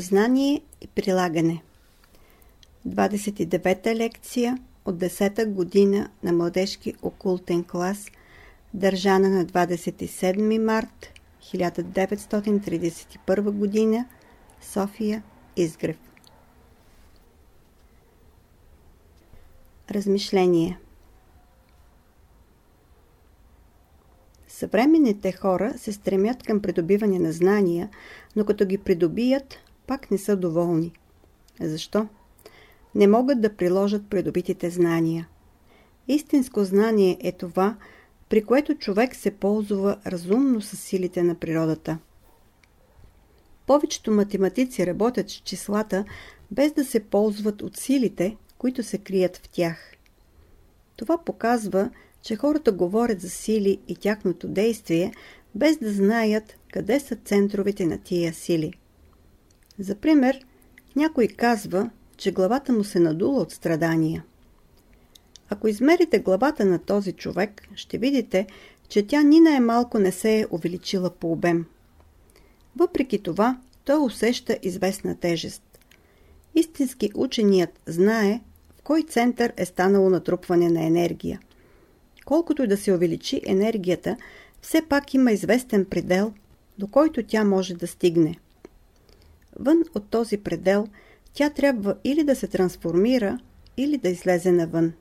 Знание и прилагане 29-та лекция от 10-та година на младежки окултен клас, държана на 27 март 1931 година, София, Изгрев. Размишление Съвременните хора се стремят към придобиване на знания, но като ги придобият, пак не са доволни. Защо? Не могат да приложат придобитите знания. Истинско знание е това, при което човек се ползва разумно с силите на природата. Повечето математици работят с числата, без да се ползват от силите, които се крият в тях. Това показва, че хората говорят за сили и тяхното действие, без да знаят къде са центровете на тия сили. За пример, някой казва, че главата му се надула от страдания. Ако измерите главата на този човек, ще видите, че тя ни най-малко не се е увеличила по обем. Въпреки това, той усеща известна тежест. Истински ученият знае в кой център е станало натрупване на енергия. Колкото и да се увеличи енергията, все пак има известен предел, до който тя може да стигне. Вън от този предел тя трябва или да се трансформира, или да излезе навън.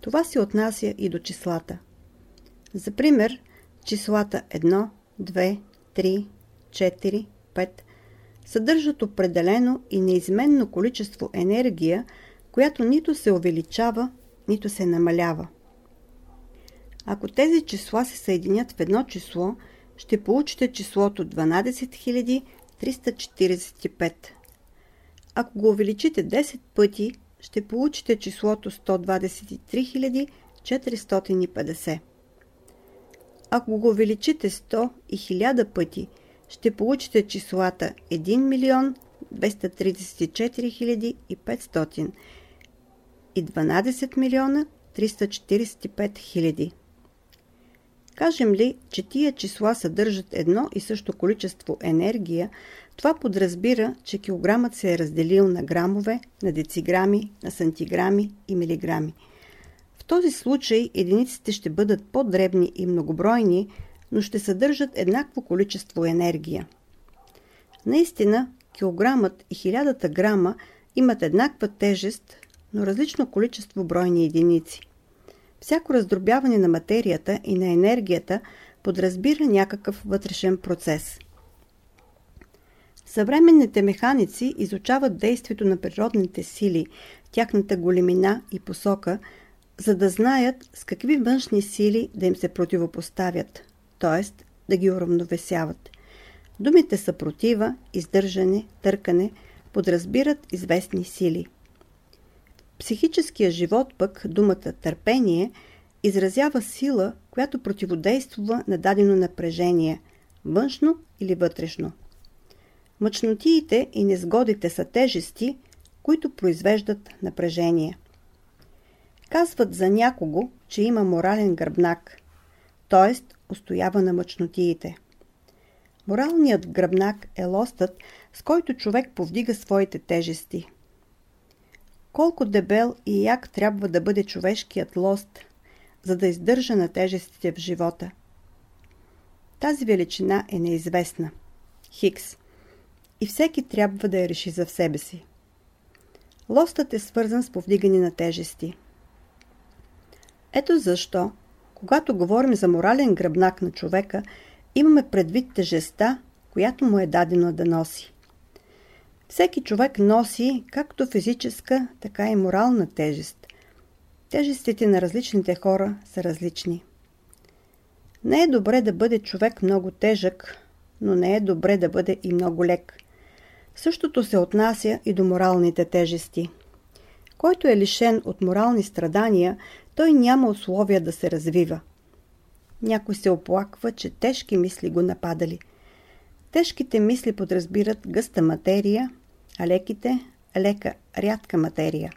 Това се отнася и до числата. За пример, числата 1, 2, 3, 4, 5 съдържат определено и неизменно количество енергия, която нито се увеличава, нито се намалява. Ако тези числа се съединят в едно число, ще получите числото 12345. Ако го увеличите 10 пъти, ще получите числото 123450. Ако го увеличите 100 и 1000 пъти, ще получите числата 1 милион 234 500 и 12 милиона 345 хиляди. Кажем ли, че тия числа съдържат едно и също количество енергия, това подразбира, че килограмът се е разделил на грамове, на дециграми, на сантиграми и милиграми. В този случай единиците ще бъдат по-дребни и многобройни, но ще съдържат еднакво количество енергия. Наистина, килограмът и хилядата грама имат еднаква тежест, но различно количество бройни единици. Всяко раздробяване на материята и на енергията подразбира някакъв вътрешен процес. Съвременните механици изучават действието на природните сили, тяхната големина и посока, за да знаят с какви външни сили да им се противопоставят, т.е. да ги уравновесяват. Думите съпротива, издържане, търкане подразбират известни сили – психическия живот пък думата търпение изразява сила, която противодейства на дадено напрежение, външно или вътрешно. Мъчнотиите и незгодите са тежести, които произвеждат напрежение. Казват за някого, че има морален гръбнак, т.е. устоява на мъчнотиите. Моралният гръбнак е лостът, с който човек повдига своите тежести – колко дебел и як трябва да бъде човешкият лост, за да издържа на тежестите в живота. Тази величина е неизвестна. Хикс. И всеки трябва да я реши за себе си. Лостът е свързан с повдигане на тежести. Ето защо, когато говорим за морален гръбнак на човека, имаме предвид тежеста, която му е дадено да носи. Всеки човек носи както физическа, така и морална тежест. Тежестите на различните хора са различни. Не е добре да бъде човек много тежък, но не е добре да бъде и много лек. Същото се отнася и до моралните тежести. Който е лишен от морални страдания, той няма условия да се развива. Някой се оплаква, че тежки мисли го нападали. Тежките мисли подразбират гъста материя, а леките – лека, рядка материя.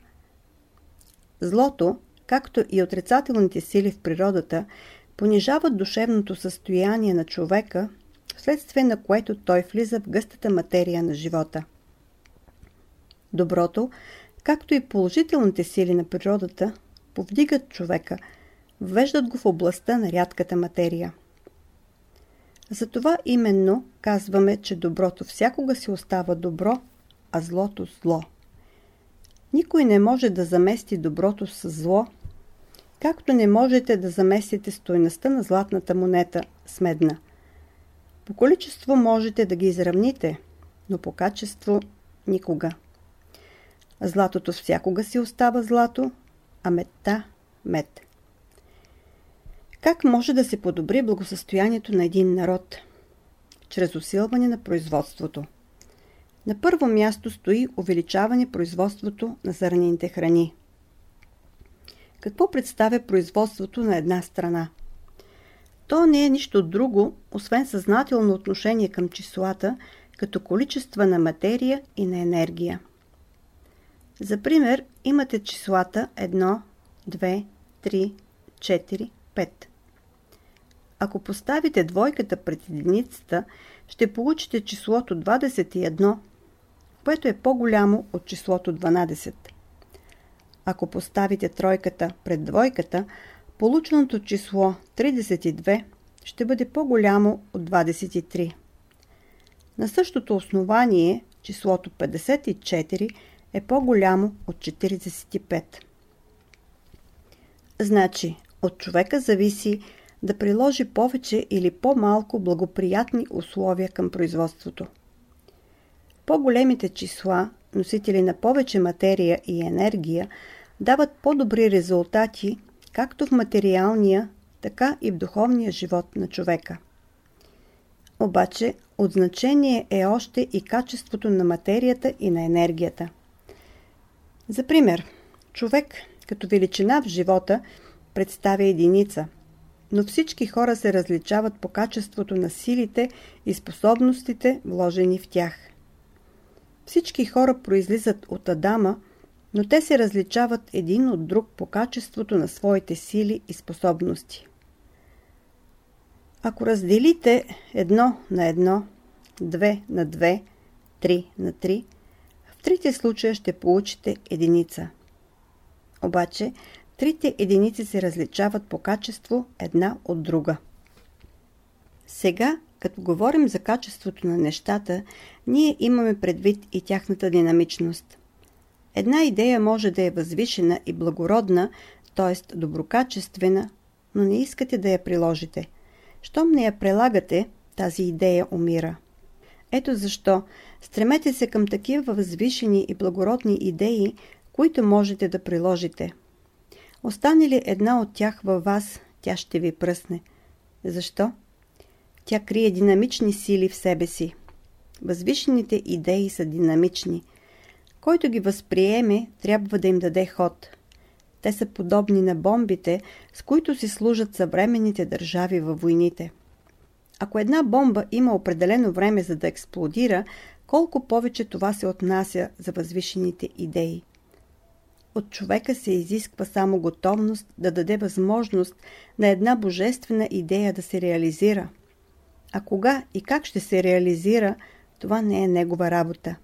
Злото, както и отрицателните сили в природата, понижават душевното състояние на човека, вследствие на което той влиза в гъстата материя на живота. Доброто, както и положителните сили на природата, повдигат човека, ввеждат го в областта на рядката материя. Затова именно казваме, че доброто всякога си остава добро, а злото зло. Никой не може да замести доброто с зло, както не можете да заместите стойността на златната монета с медна. По количество можете да ги изравните, но по качество никога. Златото всякога си остава злато, а медта – мед. Как може да се подобри благосъстоянието на един народ? Чрез усилване на производството. На първо място стои увеличаване производството на зърнените храни. Какво представя производството на една страна? То не е нищо друго, освен съзнателно отношение към числата, като количества на материя и на енергия. За пример, имате числата 1, 2, 3, 4, 5. Ако поставите двойката пред единицата, ще получите числото 21, което е по-голямо от числото 12. Ако поставите тройката пред двойката, полученото число 32 ще бъде по-голямо от 23. На същото основание числото 54 е по-голямо от 45. Значи, от човека зависи да приложи повече или по-малко благоприятни условия към производството. По-големите числа, носители на повече материя и енергия, дават по-добри резултати както в материалния, така и в духовния живот на човека. Обаче от значение е още и качеството на материята и на енергията. За пример, човек като величина в живота представя единица, но всички хора се различават по качеството на силите и способностите, вложени в тях. Всички хора произлизат от Адама, но те се различават един от друг по качеството на своите сили и способности. Ако разделите едно на едно, две на две, три на три, в трите случая ще получите единица. Обаче, трите единици се различават по качество една от друга. Сега, като говорим за качеството на нещата, ние имаме предвид и тяхната динамичност. Една идея може да е възвишена и благородна, т.е. доброкачествена, но не искате да я приложите. Щом не я прилагате, тази идея умира. Ето защо стремете се към такива възвишени и благородни идеи, които можете да приложите. Остане ли една от тях във вас, тя ще ви пръсне. Защо? Тя крие динамични сили в себе си. Възвишените идеи са динамични. Който ги възприеме, трябва да им даде ход. Те са подобни на бомбите, с които си служат съвременните държави във войните. Ако една бомба има определено време за да експлодира, колко повече това се отнася за възвишените идеи. От човека се изисква само готовност да даде възможност на една божествена идея да се реализира. А кога и как ще се реализира, това не е негова работа.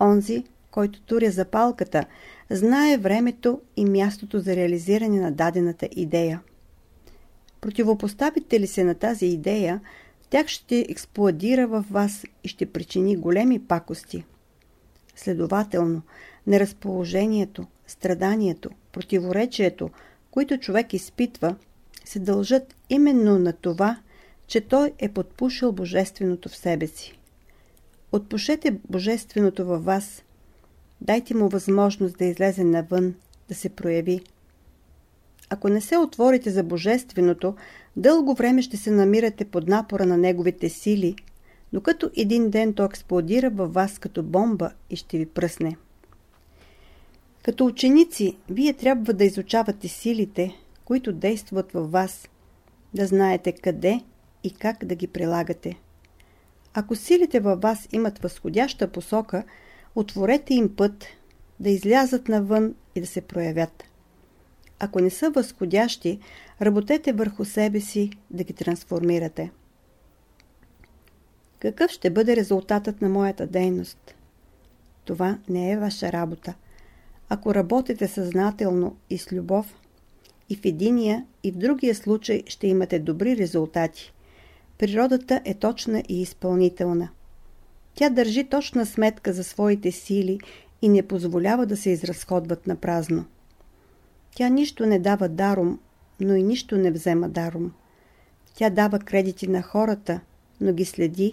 Онзи, който туря запалката, знае времето и мястото за реализиране на дадената идея. Противопоставите ли се на тази идея, тях ще експлодира във вас и ще причини големи пакости. Следователно, неразположението, страданието, противоречието, които човек изпитва, се дължат именно на това, че той е подпушил Божественото в себе си. Отпушете Божественото във вас. Дайте му възможност да излезе навън, да се прояви. Ако не се отворите за Божественото, дълго време ще се намирате под напора на Неговите сили, докато един ден то експлодира във вас като бомба и ще ви пръсне. Като ученици, вие трябва да изучавате силите, които действат във вас, да знаете къде и как да ги прилагате. Ако силите във вас имат възходяща посока, отворете им път да излязат навън и да се проявят. Ако не са възходящи, работете върху себе си да ги трансформирате. Какъв ще бъде резултатът на моята дейност? това не е ваша работа. Ако работите съзнателно и с любов, и в единия, и в другия случай ще имате добри резултати. Природата е точна и изпълнителна. Тя държи точна сметка за своите сили и не позволява да се изразходват на празно. Тя нищо не дава даром, но и нищо не взема даром. Тя дава кредити на хората, но ги следи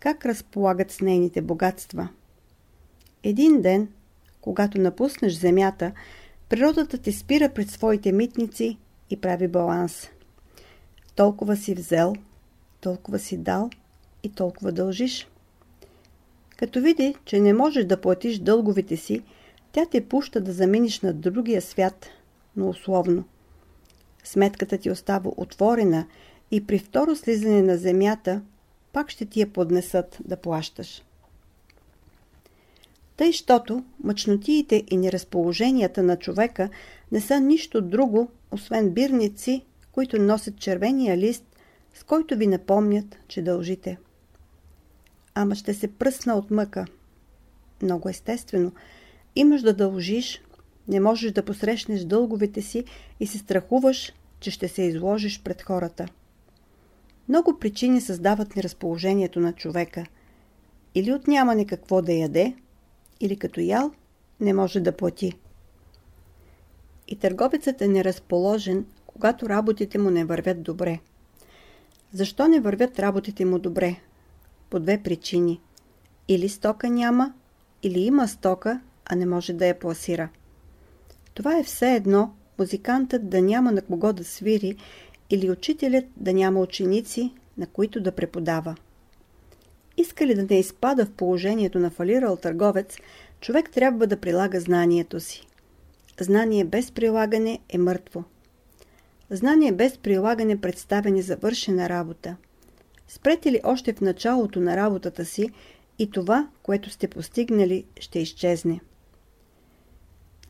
как разполагат с нейните богатства. Един ден, когато напуснеш земята, природата ти спира пред своите митници и прави баланс. Толкова си взел, толкова си дал и толкова дължиш. Като види, че не можеш да платиш дълговите си, тя те пуща да заминиш на другия свят, но условно. Сметката ти остава отворена и при второ слизане на земята пак ще ти я поднесат да плащаш. Тъй, щото мъчнотиите и неразположенията на човека не са нищо друго, освен бирници, които носят червения лист, с който ви напомнят, че дължите. Ама ще се пръсна от мъка. Много естествено. Имаш да дължиш, не можеш да посрещнеш дълговете си и се страхуваш, че ще се изложиш пред хората. Много причини създават неразположението на човека. Или от нямане какво да яде, или като ял не може да плати. И търговецът е неразположен, когато работите му не вървят добре. Защо не вървят работите му добре? По две причини. Или стока няма, или има стока, а не може да я пласира. Това е все едно музикантът да няма на кого да свири или учителят да няма ученици, на които да преподава. Иска ли да не изпада в положението на фалирал търговец, човек трябва да прилага знанието си. Знание без прилагане е мъртво. Знание без прилагане представя незавършена работа. Спрете ли още в началото на работата си и това, което сте постигнали, ще изчезне.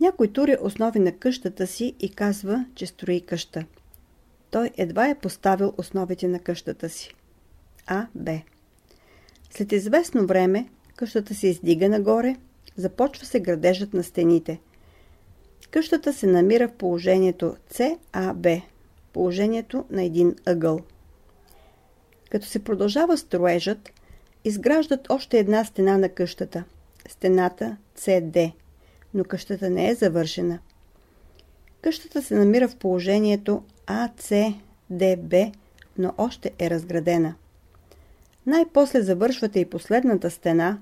Някой тури основи на къщата си и казва, че строи къща. Той едва е поставил основите на къщата си. А, Б. След известно време къщата се издига нагоре, започва се градежът на стените. Къщата се намира в положението CAB, положението на един ъгъл. Като се продължава строежът, изграждат още една стена на къщата, стената CD, но къщата не е завършена. Къщата се намира в положението ACDB, но още е разградена. Най-после завършвате и последната стена,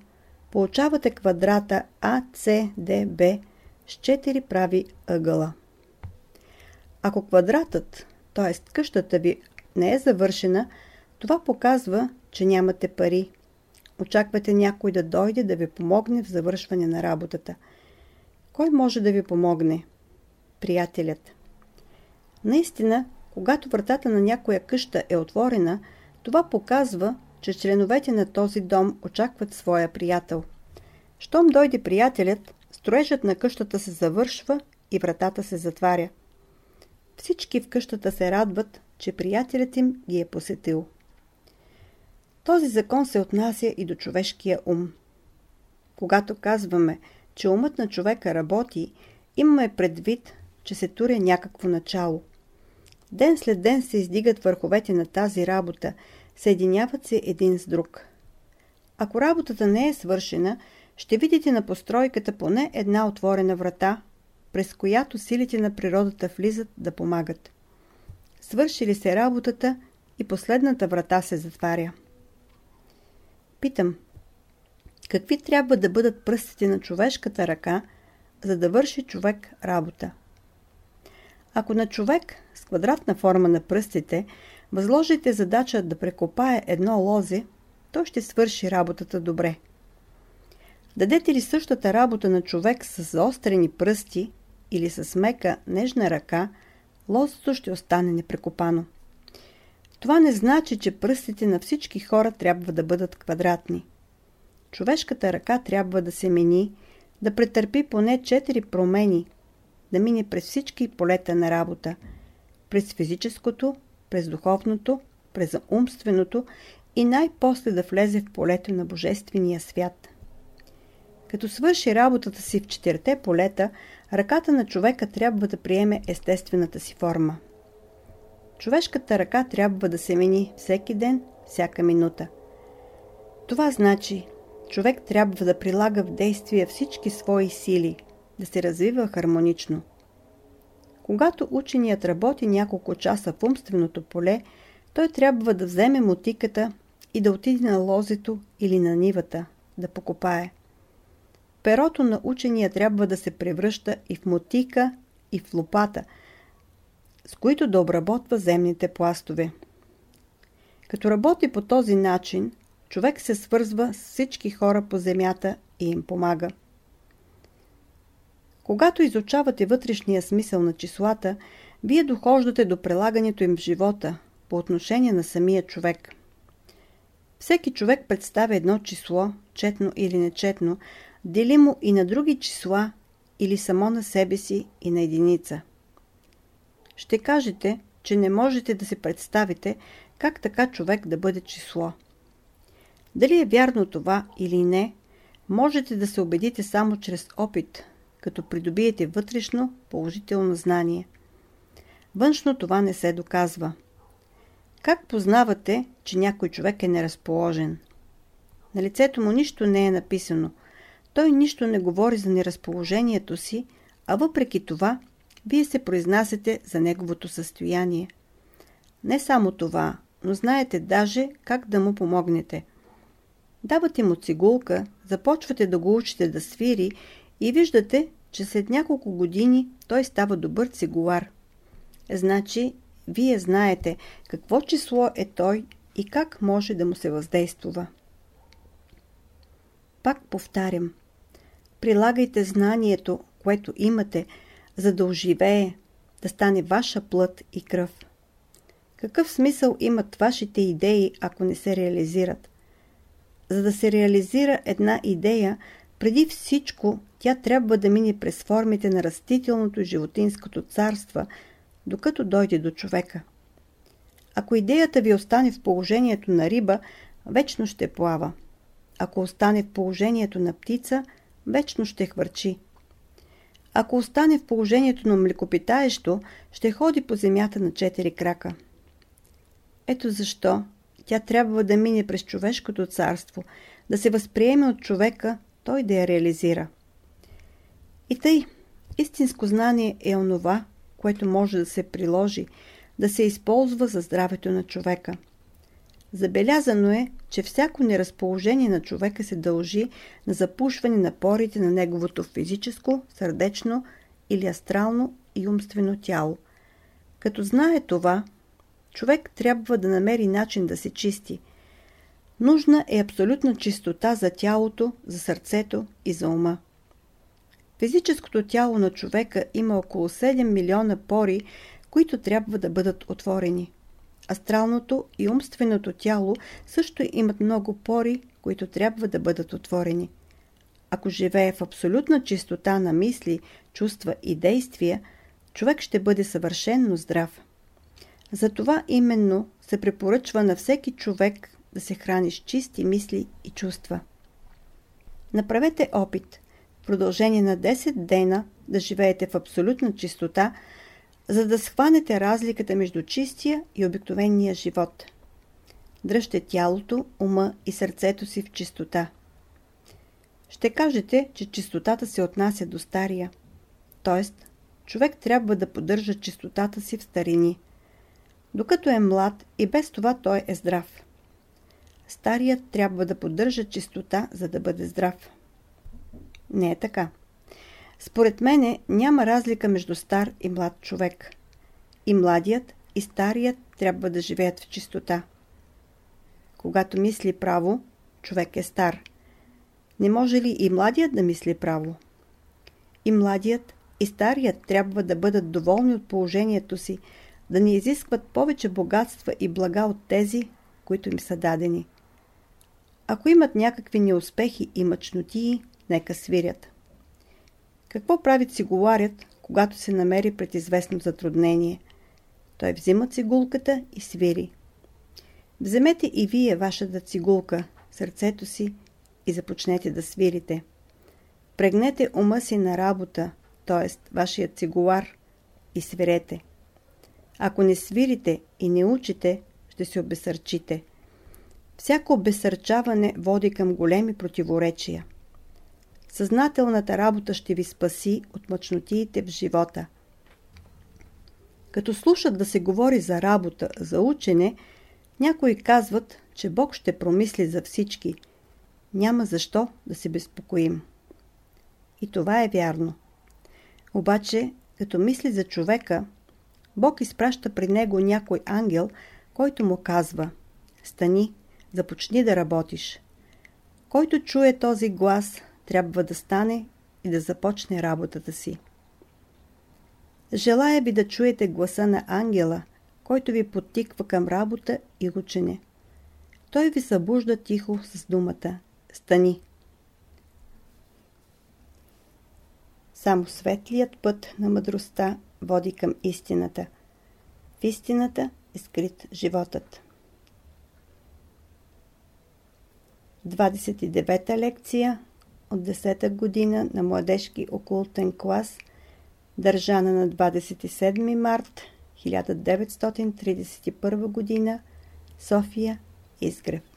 получавате квадрата ACDB с 4 прави ъгъла. Ако квадратът, т.е. къщата ви не е завършена, това показва, че нямате пари. Очаквате някой да дойде да ви помогне в завършване на работата. Кой може да ви помогне? Приятелят. Наистина, когато вратата на някоя къща е отворена, това показва, че членовете на този дом очакват своя приятел. Щом дойде приятелят, строежът на къщата се завършва и вратата се затваря. Всички в къщата се радват, че приятелят им ги е посетил. Този закон се отнася и до човешкия ум. Когато казваме, че умът на човека работи, имаме предвид, че се туря някакво начало. Ден след ден се издигат върховете на тази работа, съединяват се един с друг. Ако работата не е свършена, ще видите на постройката поне една отворена врата, през която силите на природата влизат да помагат. Свършили се работата и последната врата се затваря. Питам, какви трябва да бъдат пръстите на човешката ръка, за да върши човек работа? Ако на човек с квадратна форма на пръстите възложите задача да прекопае едно лозе, той ще свърши работата добре. Дадете ли същата работа на човек с заострени пръсти или с мека, нежна ръка, лозото ще остане непрекопано. Това не значи, че пръстите на всички хора трябва да бъдат квадратни. Човешката ръка трябва да се мени, да претърпи поне 4 промени, да мине през всички полета на работа, през физическото, през духовното, през умственото и най-после да влезе в полето на Божествения свят. Като свърши работата си в четирите полета, ръката на човека трябва да приеме естествената си форма. Човешката ръка трябва да се мени всеки ден, всяка минута. Това значи, човек трябва да прилага в действие всички свои сили, да се развива хармонично. Когато ученият работи няколко часа в умственото поле, той трябва да вземе мотиката и да отиде на лозето или на нивата, да покопае. Перото на учения трябва да се превръща и в мотика, и в лопата, с които да обработва земните пластове. Като работи по този начин, човек се свързва с всички хора по земята и им помага. Когато изучавате вътрешния смисъл на числата, вие дохождате до прилагането им в живота по отношение на самия човек. Всеки човек представя едно число, четно или нечетно, делимо и на други числа или само на себе си и на единица. Ще кажете, че не можете да се представите как така човек да бъде число. Дали е вярно това или не, можете да се убедите само чрез опит, като придобиете вътрешно положително знание. Външно това не се доказва. Как познавате, че някой човек е неразположен? На лицето му нищо не е написано. Той нищо не говори за неразположението си, а въпреки това, вие се произнасяте за неговото състояние. Не само това, но знаете даже как да му помогнете. Давате му цигулка, започвате да го учите да свири и виждате, че след няколко години той става добър цигулар. Значи, вие знаете какво число е той и как може да му се въздействува. Пак повтарям. Прилагайте знанието, което имате, за да оживее, да стане ваша плът и кръв. Какъв смисъл имат вашите идеи, ако не се реализират? За да се реализира една идея, преди всичко тя трябва да мине през формите на растителното и животинското царство, докато дойде до човека. Ако идеята ви остане в положението на риба, вечно ще плава. Ако остане в положението на птица, вечно ще хвърчи. Ако остане в положението на млекопитаещо, ще ходи по земята на четири крака. Ето защо тя трябва да мине през човешкото царство, да се възприеме от човека, той да я реализира. И тъй, истинско знание е онова, което може да се приложи, да се използва за здравето на човека. Забелязано е, че всяко неразположение на човека се дължи на запушване на порите на неговото физическо, сърдечно или астрално и умствено тяло. Като знае това, човек трябва да намери начин да се чисти. Нужна е абсолютна чистота за тялото, за сърцето и за ума. Физическото тяло на човека има около 7 милиона пори, които трябва да бъдат отворени. Астралното и умственото тяло също имат много пори, които трябва да бъдат отворени. Ако живее в абсолютна чистота на мисли, чувства и действия, човек ще бъде съвършенно здрав. Затова именно се препоръчва на всеки човек да се храни с чисти мисли и чувства. Направете опит в продължение на 10 дена да живеете в абсолютна чистота, за да схванете разликата между чистия и обикновения живот. Дръжте тялото, ума и сърцето си в чистота. Ще кажете, че чистотата се отнася до стария. Тоест, човек трябва да поддържа чистотата си в старини. Докато е млад и без това той е здрав. Старият трябва да поддържа чистота, за да бъде здрав. Не е така. Според мене няма разлика между стар и млад човек. И младият, и старият трябва да живеят в чистота. Когато мисли право, човек е стар. Не може ли и младият да мисли право? И младият, и старият трябва да бъдат доволни от положението си, да не изискват повече богатства и блага от тези, които им са дадени. Ако имат някакви неуспехи и мъчнотии, нека свирят. Какво прави цигуларят, когато се намери пред известно затруднение? Той взима цигулката и свири. Вземете и вие вашата цигулка, сърцето си и започнете да свирите. Впрегнете ума си на работа, т.е. вашият цигулар, и свирете. Ако не свирите и не учите, ще се обесърчите. Всяко обесърчаване води към големи противоречия. Съзнателната работа ще ви спаси от мъчнотиите в живота. Като слушат да се говори за работа, за учене, някои казват, че Бог ще промисли за всички. Няма защо да се безпокоим. И това е вярно. Обаче, като мисли за човека, Бог изпраща при него някой ангел, който му казва «Стани, започни да работиш». Който чуе този глас, трябва да стане и да започне работата си. Желая ви да чуете гласа на ангела, който ви подтиква към работа и учене. Той ви събужда тихо с думата «Стани». Само светлият път на мъдростта води към истината. В истината е скрит животът. 29-та лекция от 10-та година на младежки окултен клас, държана на 27 март 1931 година, София, Изгрев.